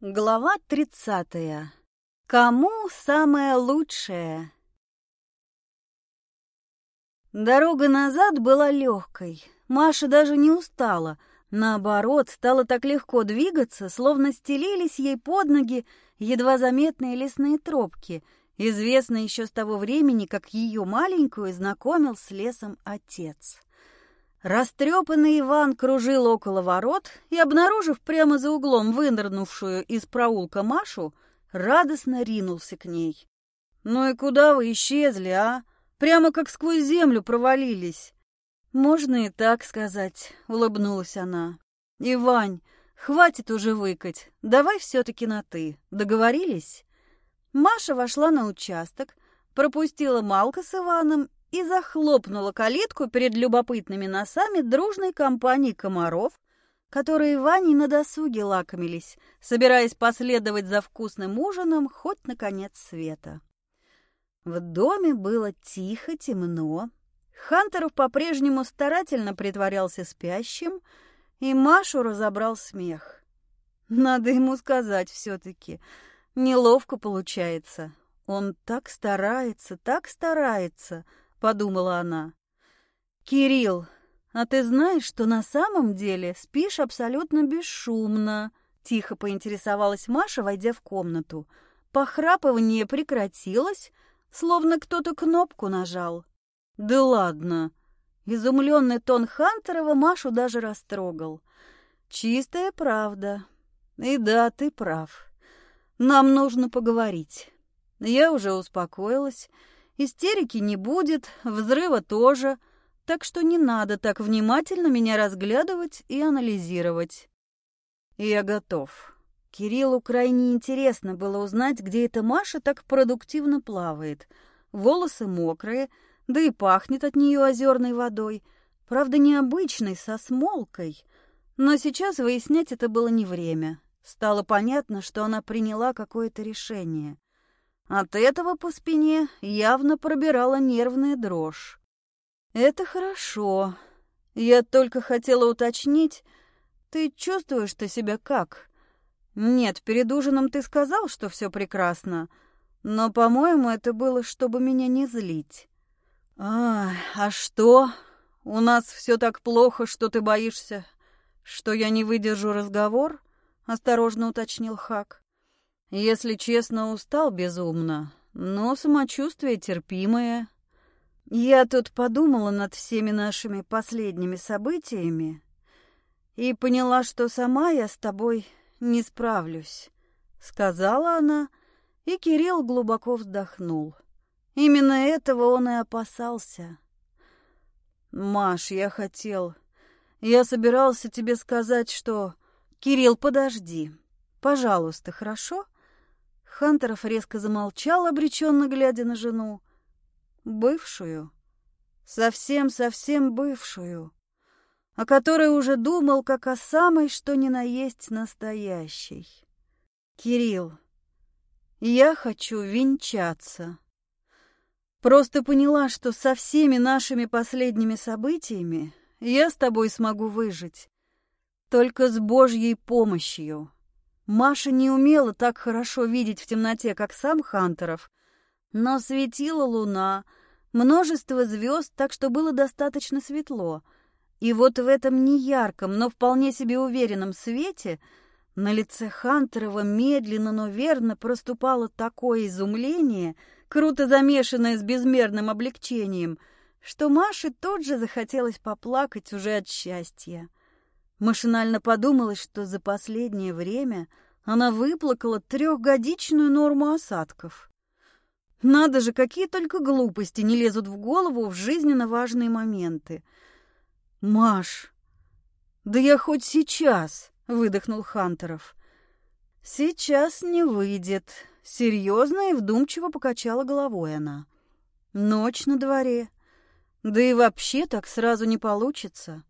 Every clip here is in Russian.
Глава тридцатая. Кому самое лучшее? Дорога назад была легкой. Маша даже не устала. Наоборот, стало так легко двигаться, словно стелились ей под ноги едва заметные лесные тропки, известные еще с того времени, как ее маленькую знакомил с лесом отец. Растрепанный Иван кружил около ворот и, обнаружив прямо за углом вынырнувшую из проулка Машу, радостно ринулся к ней. «Ну и куда вы исчезли, а? Прямо как сквозь землю провалились!» «Можно и так сказать», — улыбнулась она. «Ивань, хватит уже выкать, давай все-таки на «ты». Договорились?» Маша вошла на участок, пропустила Малка с Иваном и захлопнула калитку перед любопытными носами дружной компании комаров, которые Ваней на досуге лакомились, собираясь последовать за вкусным ужином хоть на конец света. В доме было тихо, темно. Хантеров по-прежнему старательно притворялся спящим, и Машу разобрал смех. Надо ему сказать все-таки. Неловко получается. Он так старается, так старается —— подумала она. «Кирилл, а ты знаешь, что на самом деле спишь абсолютно бесшумно?» Тихо поинтересовалась Маша, войдя в комнату. Похрапывание прекратилось, словно кто-то кнопку нажал. «Да ладно!» Изумленный тон Хантерова Машу даже растрогал. «Чистая правда. И да, ты прав. Нам нужно поговорить. Я уже успокоилась». Истерики не будет, взрыва тоже, так что не надо так внимательно меня разглядывать и анализировать. Я готов. Кириллу крайне интересно было узнать, где эта Маша так продуктивно плавает. Волосы мокрые, да и пахнет от нее озерной водой. Правда, необычной, со смолкой. Но сейчас выяснять это было не время. Стало понятно, что она приняла какое-то решение. От этого по спине явно пробирала нервная дрожь. «Это хорошо. Я только хотела уточнить, ты чувствуешь-то себя как? Нет, перед ужином ты сказал, что все прекрасно, но, по-моему, это было, чтобы меня не злить». «А, а что? У нас все так плохо, что ты боишься, что я не выдержу разговор?» — осторожно уточнил Хак. Если честно, устал безумно, но самочувствие терпимое. Я тут подумала над всеми нашими последними событиями и поняла, что сама я с тобой не справлюсь, сказала она, и Кирилл глубоко вздохнул. Именно этого он и опасался. Маш, я хотел... Я собирался тебе сказать, что... Кирилл, подожди. Пожалуйста, хорошо? — Хантеров резко замолчал, обреченно глядя на жену. Бывшую. Совсем-совсем бывшую. О которой уже думал, как о самой, что ни на есть настоящей. Кирилл, я хочу венчаться. Просто поняла, что со всеми нашими последними событиями я с тобой смогу выжить. Только с Божьей помощью. Маша не умела так хорошо видеть в темноте, как сам Хантеров, но светила луна, множество звезд, так что было достаточно светло. И вот в этом неярком, но вполне себе уверенном свете на лице Хантерова медленно, но верно проступало такое изумление, круто замешанное с безмерным облегчением, что Маше тут же захотелось поплакать уже от счастья. Машинально подумалось, что за последнее время она выплакала трехгодичную норму осадков. Надо же, какие только глупости не лезут в голову в жизненно важные моменты. «Маш, да я хоть сейчас!» — выдохнул Хантеров. «Сейчас не выйдет», — серьезно и вдумчиво покачала головой она. «Ночь на дворе. Да и вообще так сразу не получится.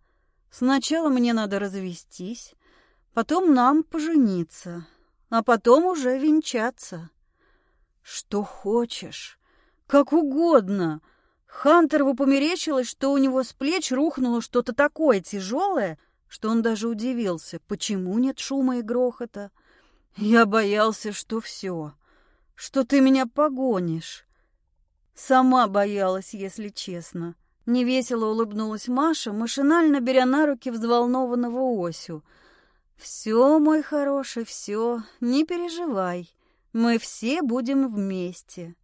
Сначала мне надо развестись, потом нам пожениться, а потом уже венчаться. Что хочешь, как угодно. Хантерову померещилось, что у него с плеч рухнуло что-то такое тяжелое, что он даже удивился, почему нет шума и грохота. Я боялся, что все, что ты меня погонишь. Сама боялась, если честно. Невесело улыбнулась Маша, машинально беря на руки взволнованного Осю. «Все, мой хороший, все, не переживай. Мы все будем вместе».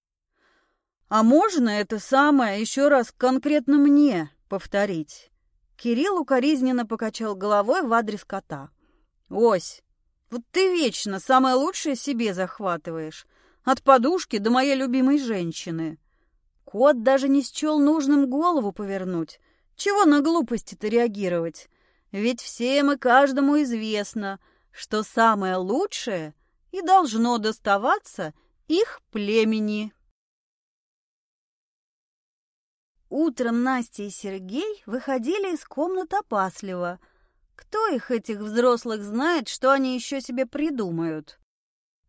«А можно это самое еще раз конкретно мне повторить?» Кирилл укоризненно покачал головой в адрес кота. «Ось, вот ты вечно самое лучшее себе захватываешь. От подушки до моей любимой женщины». Кот даже не счел нужным голову повернуть. Чего на глупости-то реагировать? Ведь всем и каждому известно, что самое лучшее и должно доставаться их племени. Утром Настя и Сергей выходили из комнат опасливо. Кто их, этих взрослых, знает, что они еще себе придумают?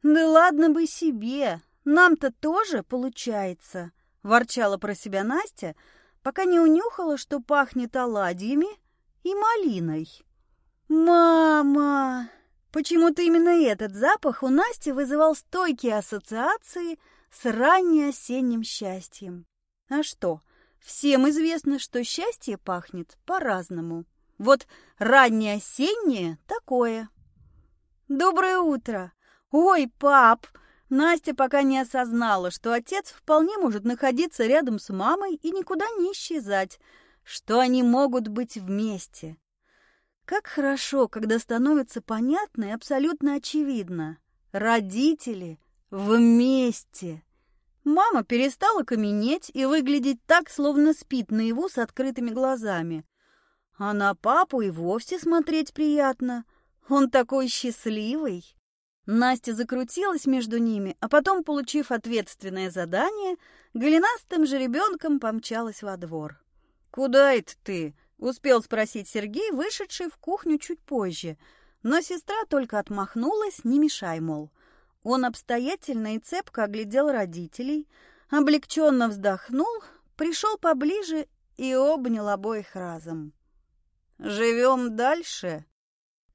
Да ладно бы себе, нам-то тоже получается, ворчала про себя Настя, пока не унюхала, что пахнет оладьями и малиной. «Мама!» Почему-то именно этот запах у Насти вызывал стойкие ассоциации с раннеосенним счастьем. А что, Всем известно, что счастье пахнет по-разному. Вот раннее осеннее такое. Доброе утро. Ой, пап! Настя пока не осознала, что отец вполне может находиться рядом с мамой и никуда не исчезать, что они могут быть вместе. Как хорошо, когда становится понятно и абсолютно очевидно. Родители вместе. Мама перестала каменеть и выглядеть так, словно спит наяву с открытыми глазами. А на папу и вовсе смотреть приятно. Он такой счастливый. Настя закрутилась между ними, а потом, получив ответственное задание, голенастым же ребенком помчалась во двор. «Куда это ты?» — успел спросить Сергей, вышедший в кухню чуть позже. Но сестра только отмахнулась, не мешай, мол. Он обстоятельно и цепко оглядел родителей, облегченно вздохнул, пришел поближе и обнял обоих разом. «Живем дальше.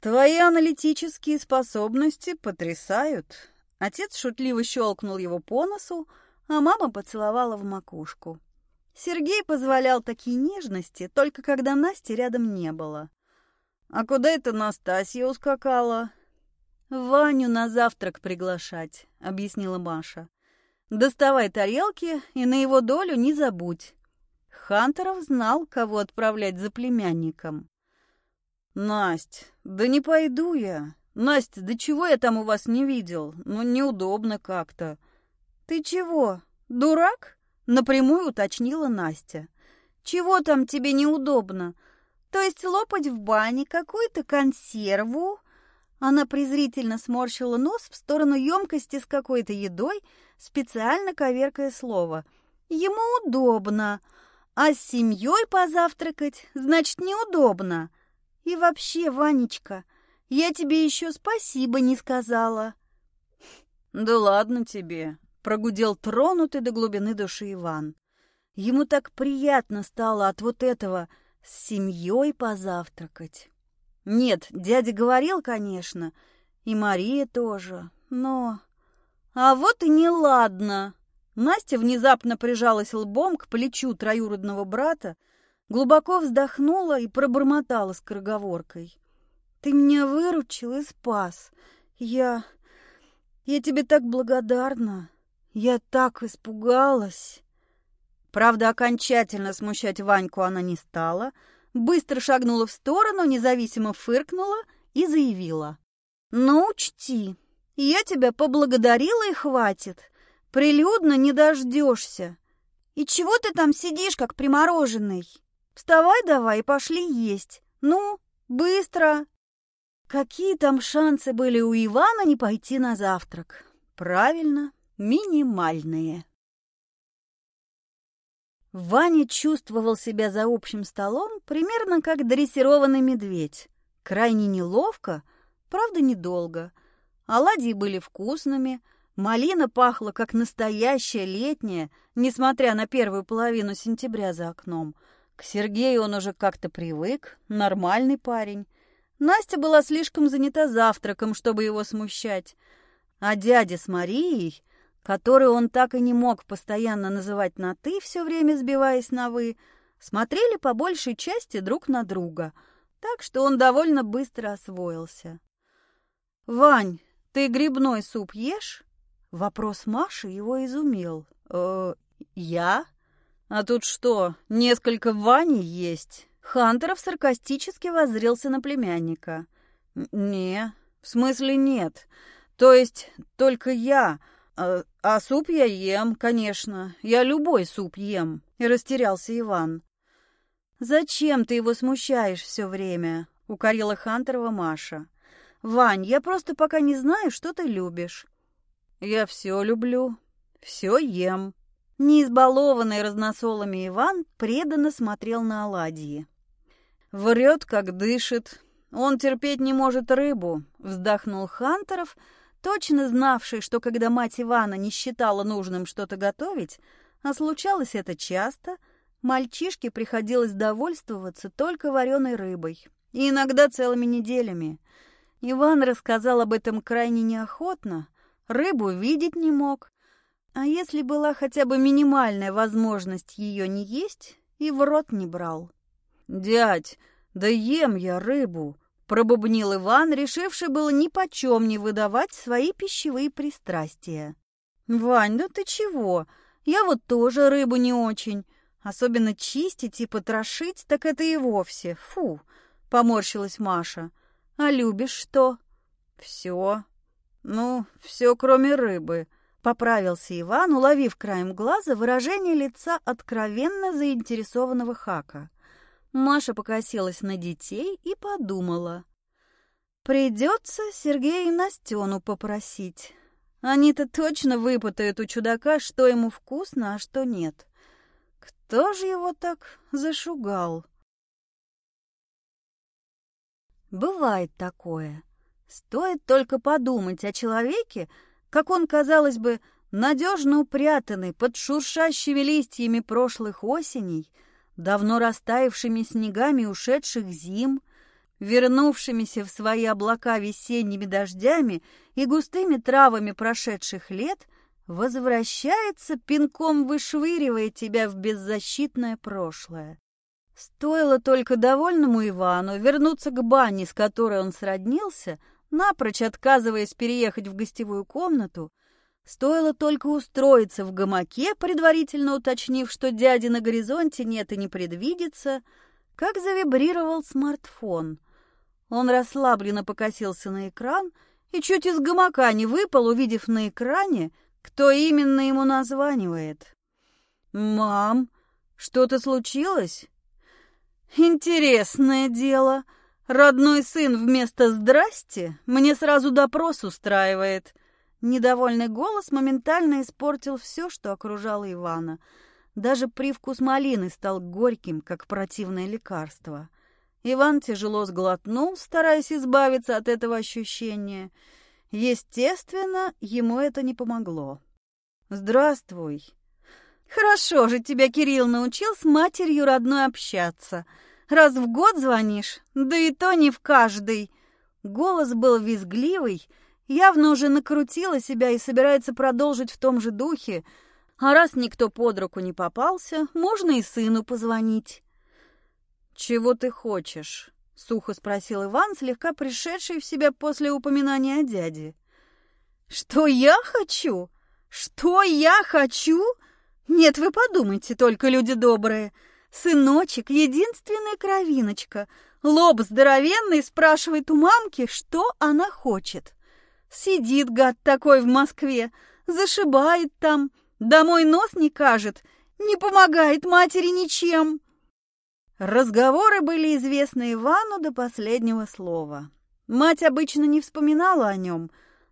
Твои аналитические способности потрясают». Отец шутливо щелкнул его по носу, а мама поцеловала в макушку. Сергей позволял такие нежности, только когда Насти рядом не было. «А куда это Настасья ускакала?» «Ваню на завтрак приглашать», — объяснила Маша. «Доставай тарелки и на его долю не забудь». Хантеров знал, кого отправлять за племянником. «Насть, да не пойду я. Настя, да чего я там у вас не видел? Ну, неудобно как-то». «Ты чего, дурак?» — напрямую уточнила Настя. «Чего там тебе неудобно? То есть лопать в бане какую-то консерву?» Она презрительно сморщила нос в сторону емкости с какой-то едой, специально коверкая слово. Ему удобно, а с семьей позавтракать значит неудобно. И вообще, Ванечка, я тебе еще спасибо не сказала. Да ладно тебе, прогудел тронутый до глубины души Иван. Ему так приятно стало от вот этого с семьей позавтракать. Нет, дядя говорил, конечно, и Мария тоже, но... А вот и неладно. Настя внезапно прижалась лбом к плечу троюродного брата, глубоко вздохнула и пробормотала скороговоркой. «Ты меня выручил и спас. Я... я тебе так благодарна. Я так испугалась». Правда, окончательно смущать Ваньку она не стала — быстро шагнула в сторону, независимо фыркнула и заявила. «Ну, учти, я тебя поблагодарила и хватит. Прилюдно не дождешься. И чего ты там сидишь, как примороженный? Вставай давай и пошли есть. Ну, быстро!» Какие там шансы были у Ивана не пойти на завтрак? Правильно, минимальные. Ваня чувствовал себя за общим столом примерно как дрессированный медведь. Крайне неловко, правда, недолго. Оладьи были вкусными, малина пахла как настоящая летняя, несмотря на первую половину сентября за окном. К Сергею он уже как-то привык, нормальный парень. Настя была слишком занята завтраком, чтобы его смущать. А дядя с Марией, которую он так и не мог постоянно называть на «ты», все время сбиваясь на «вы», смотрели по большей части друг на друга, так что он довольно быстро освоился. «Вань, ты грибной суп ешь?» Вопрос Маши его изумил. «Э, «Я? А тут что, несколько Ваней есть?» Хантеров саркастически воззрелся на племянника. «Не, в смысле нет. То есть только я. А, а суп я ем, конечно. Я любой суп ем». И растерялся Иван. «Зачем ты его смущаешь все время?» — укорила Хантерова Маша. «Вань, я просто пока не знаю, что ты любишь». «Я все люблю, все ем». Неизбалованный разносолами Иван преданно смотрел на оладьи. «Врет, как дышит. Он терпеть не может рыбу», — вздохнул Хантеров, точно знавший, что когда мать Ивана не считала нужным что-то готовить, а случалось это часто, мальчишке приходилось довольствоваться только вареной рыбой, и иногда целыми неделями. Иван рассказал об этом крайне неохотно, рыбу видеть не мог, а если была хотя бы минимальная возможность ее не есть, и в рот не брал. «Дядь, да ем я рыбу!» — пробубнил Иван, решивший было ни почем не выдавать свои пищевые пристрастия. «Вань, да ты чего? Я вот тоже рыбу не очень. Особенно чистить и потрошить, так это и вовсе. Фу!» — поморщилась Маша. «А любишь что?» «Все. Ну, все, кроме рыбы», Поправился Иван, уловив краем глаза выражение лица откровенно заинтересованного Хака. Маша покосилась на детей и подумала. «Придется Сергея и Настену попросить. Они-то точно выпытают у чудака, что ему вкусно, а что нет. Кто же его так зашугал?» Бывает такое. Стоит только подумать о человеке, как он, казалось бы, надежно упрятанный под шуршащими листьями прошлых осеней, давно растаявшими снегами ушедших зим, вернувшимися в свои облака весенними дождями и густыми травами прошедших лет, возвращается, пинком вышвыривая тебя в беззащитное прошлое. Стоило только довольному Ивану вернуться к бане, с которой он сроднился, напрочь отказываясь переехать в гостевую комнату, стоило только устроиться в гамаке, предварительно уточнив, что дяди на горизонте нет и не предвидится, как завибрировал смартфон. Он расслабленно покосился на экран и чуть из гамака не выпал, увидев на экране, кто именно ему названивает. «Мам, что-то случилось?» «Интересное дело», Родной сын вместо «здрасте» мне сразу допрос устраивает. Недовольный голос моментально испортил все, что окружало Ивана. Даже привкус малины стал горьким, как противное лекарство. Иван тяжело сглотнул, стараясь избавиться от этого ощущения. Естественно, ему это не помогло. «Здравствуй». «Хорошо же тебя Кирилл научил с матерью родной общаться», Раз в год звонишь, да и то не в каждый. Голос был визгливый, явно уже накрутила себя и собирается продолжить в том же духе. А раз никто под руку не попался, можно и сыну позвонить. «Чего ты хочешь?» — сухо спросил Иван, слегка пришедший в себя после упоминания о дяде. «Что я хочу? Что я хочу? Нет, вы подумайте только, люди добрые!» Сыночек, единственная кровиночка. Лоб здоровенный спрашивает у мамки, что она хочет. Сидит гад такой в Москве, зашибает там, домой нос не кажет, не помогает матери ничем. Разговоры были известны Ивану до последнего слова. Мать обычно не вспоминала о нем,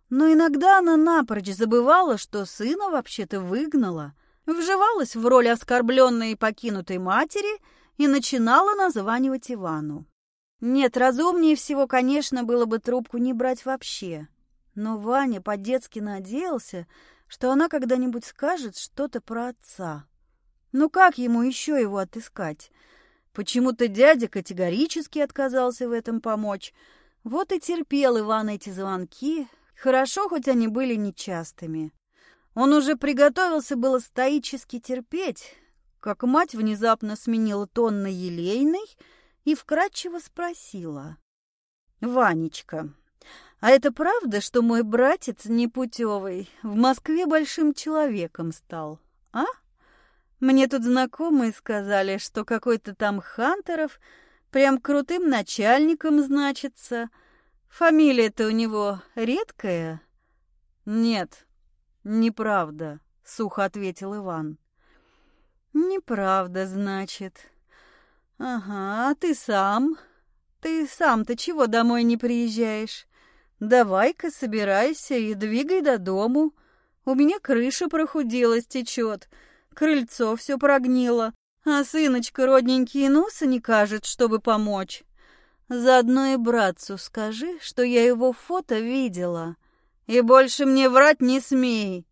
но иногда она напрочь забывала, что сына вообще-то выгнала – вживалась в роль оскорбленной и покинутой матери и начинала названивать Ивану. Нет, разумнее всего, конечно, было бы трубку не брать вообще. Но Ваня по-детски надеялся, что она когда-нибудь скажет что-то про отца. Ну как ему еще его отыскать? Почему-то дядя категорически отказался в этом помочь. Вот и терпел Иван эти звонки, Хорошо, хоть они были нечастыми. Он уже приготовился было стоически терпеть, как мать внезапно сменила тон на елейный и вкратчиво спросила. «Ванечка, а это правда, что мой братец непутевый в Москве большим человеком стал, а? Мне тут знакомые сказали, что какой-то там Хантеров прям крутым начальником значится. Фамилия-то у него редкая?» «Нет, неправда», — сухо ответил Иван. «Неправда, значит. Ага, а ты сам? Ты сам-то чего домой не приезжаешь? Давай-ка собирайся и двигай до дому. У меня крыша прохудилась, течет, крыльцо все прогнило, а сыночка родненький носа не кажет, чтобы помочь. Заодно и братцу скажи, что я его фото видела. И больше мне врать не смей.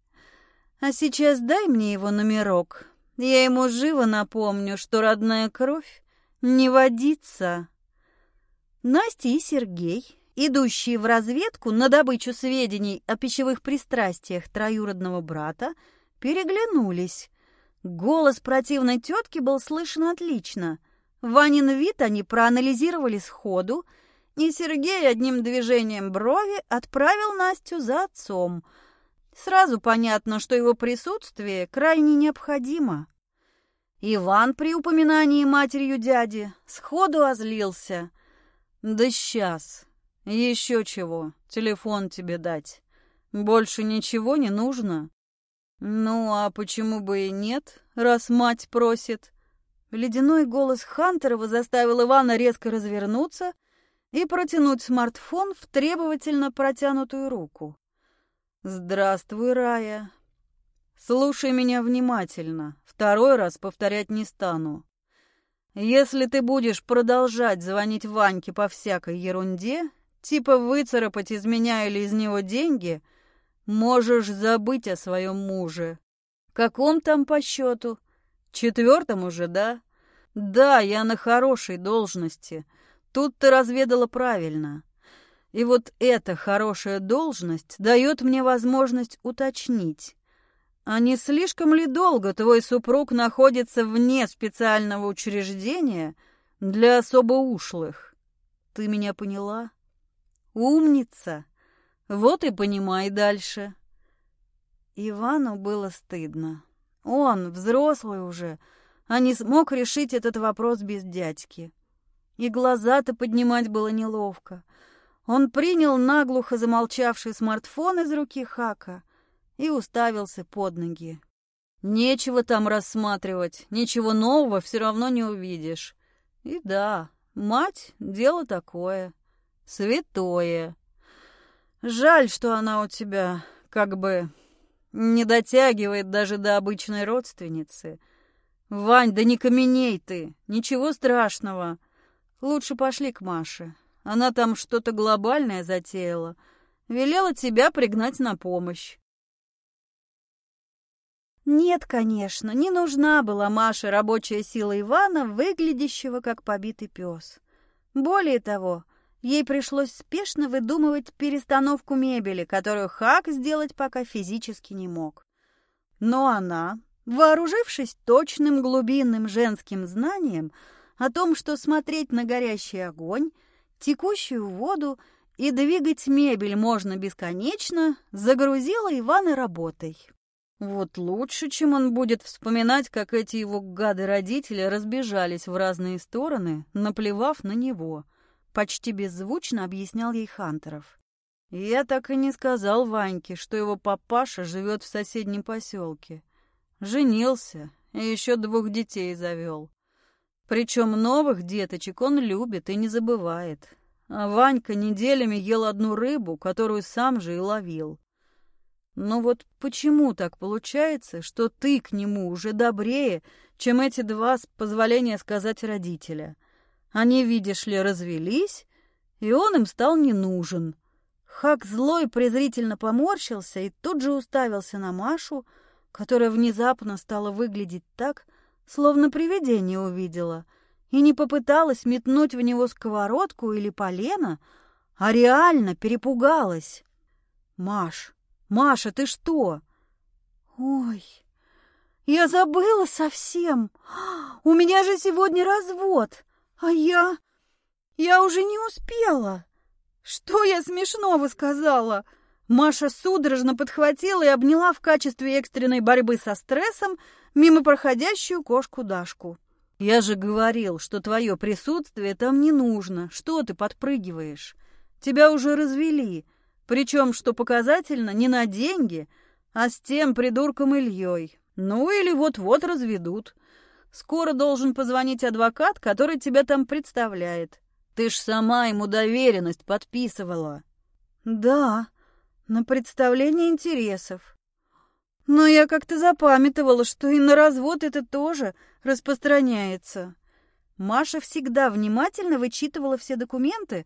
А сейчас дай мне его номерок, я ему живо напомню, что родная кровь не водится. Настя и Сергей, идущие в разведку на добычу сведений о пищевых пристрастиях троюродного брата, переглянулись. Голос противной тетки был слышен отлично. Ванин вид они проанализировали сходу, и Сергей одним движением брови отправил Настю за отцом — Сразу понятно, что его присутствие крайне необходимо. Иван при упоминании матерью дяди сходу озлился. «Да сейчас. Еще чего. Телефон тебе дать. Больше ничего не нужно?» «Ну, а почему бы и нет, раз мать просит?» Ледяной голос Хантерова заставил Ивана резко развернуться и протянуть смартфон в требовательно протянутую руку. «Здравствуй, Рая. Слушай меня внимательно. Второй раз повторять не стану. Если ты будешь продолжать звонить Ваньке по всякой ерунде, типа выцарапать из меня или из него деньги, можешь забыть о своем муже. Каком там по счету? Четвертом уже, да? Да, я на хорошей должности. Тут ты разведала правильно. И вот эта хорошая должность дает мне возможность уточнить, а не слишком ли долго твой супруг находится вне специального учреждения для особо ушлых? Ты меня поняла? Умница! Вот и понимай дальше. Ивану было стыдно. Он, взрослый уже, а не смог решить этот вопрос без дядьки. И глаза-то поднимать было неловко — он принял наглухо замолчавший смартфон из руки Хака и уставился под ноги. Нечего там рассматривать, ничего нового все равно не увидишь. И да, мать — дело такое, святое. Жаль, что она у тебя как бы не дотягивает даже до обычной родственницы. Вань, да не каменей ты, ничего страшного. Лучше пошли к Маше, она там что-то глобальное затеяла. Велела тебя пригнать на помощь. Нет, конечно, не нужна была Маше рабочая сила Ивана, выглядящего как побитый пес. Более того, ей пришлось спешно выдумывать перестановку мебели, которую Хак сделать пока физически не мог. Но она, вооружившись точным глубинным женским знанием о том, что смотреть на горящий огонь — текущую воду и двигать мебель можно бесконечно, загрузила Ивана работой. Вот лучше, чем он будет вспоминать, как эти его гады-родители разбежались в разные стороны, наплевав на него. Почти беззвучно объяснял ей Хантеров. Я так и не сказал Ваньке, что его папаша живет в соседнем поселке. Женился и еще двух детей завел. Причем новых деточек он любит и не забывает. А Ванька неделями ел одну рыбу, которую сам же и ловил. Но вот почему так получается, что ты к нему уже добрее, чем эти два, с позволения сказать, родителя? Они, видишь ли, развелись, и он им стал не нужен. Хак злой презрительно поморщился и тут же уставился на Машу, которая внезапно стала выглядеть так, словно привидение увидела, и не попыталась метнуть в него сковородку или полено, а реально перепугалась. «Маш, Маша, ты что?» «Ой, я забыла совсем. У меня же сегодня развод, а я... Я уже не успела. Что я смешного сказала?» Маша судорожно подхватила и обняла в качестве экстренной борьбы со стрессом мимо проходящую кошку Дашку. «Я же говорил, что твое присутствие там не нужно. Что ты подпрыгиваешь? Тебя уже развели. Причем, что показательно, не на деньги, а с тем придурком Ильей. Ну или вот-вот разведут. Скоро должен позвонить адвокат, который тебя там представляет. Ты ж сама ему доверенность подписывала». «Да», на представление интересов. Но я как-то запамятовала, что и на развод это тоже распространяется. Маша всегда внимательно вычитывала все документы,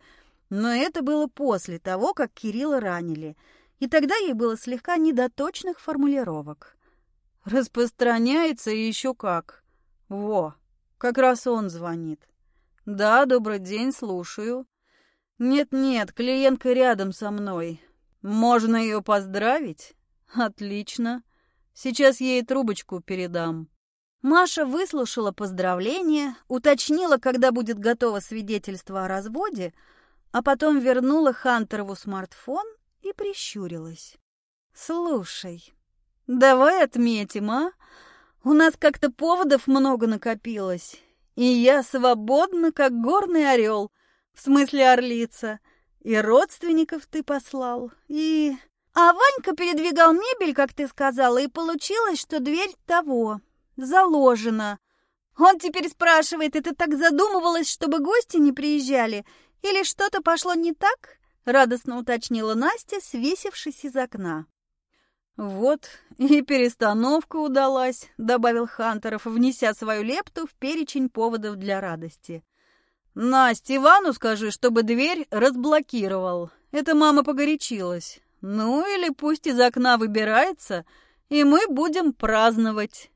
но это было после того, как Кирилла ранили, и тогда ей было слегка недоточных формулировок. Распространяется и еще как. Во, как раз он звонит. Да, добрый день, слушаю. Нет-нет, клиентка рядом со мной. Можно ее поздравить? Отлично. Сейчас ей трубочку передам. Маша выслушала поздравление, уточнила, когда будет готово свидетельство о разводе, а потом вернула Хантерову смартфон и прищурилась. «Слушай, давай отметим, а? У нас как-то поводов много накопилось, и я свободна, как горный орел, в смысле орлица». И родственников ты послал, и... А Ванька передвигал мебель, как ты сказала, и получилось, что дверь того, заложена. Он теперь спрашивает, ты так задумывалась, чтобы гости не приезжали? Или что-то пошло не так? Радостно уточнила Настя, свесившись из окна. «Вот и перестановка удалась», — добавил Хантеров, внеся свою лепту в перечень поводов для радости. «Настя, Ивану скажи, чтобы дверь разблокировал. Это мама погорячилась. Ну или пусть из окна выбирается, и мы будем праздновать».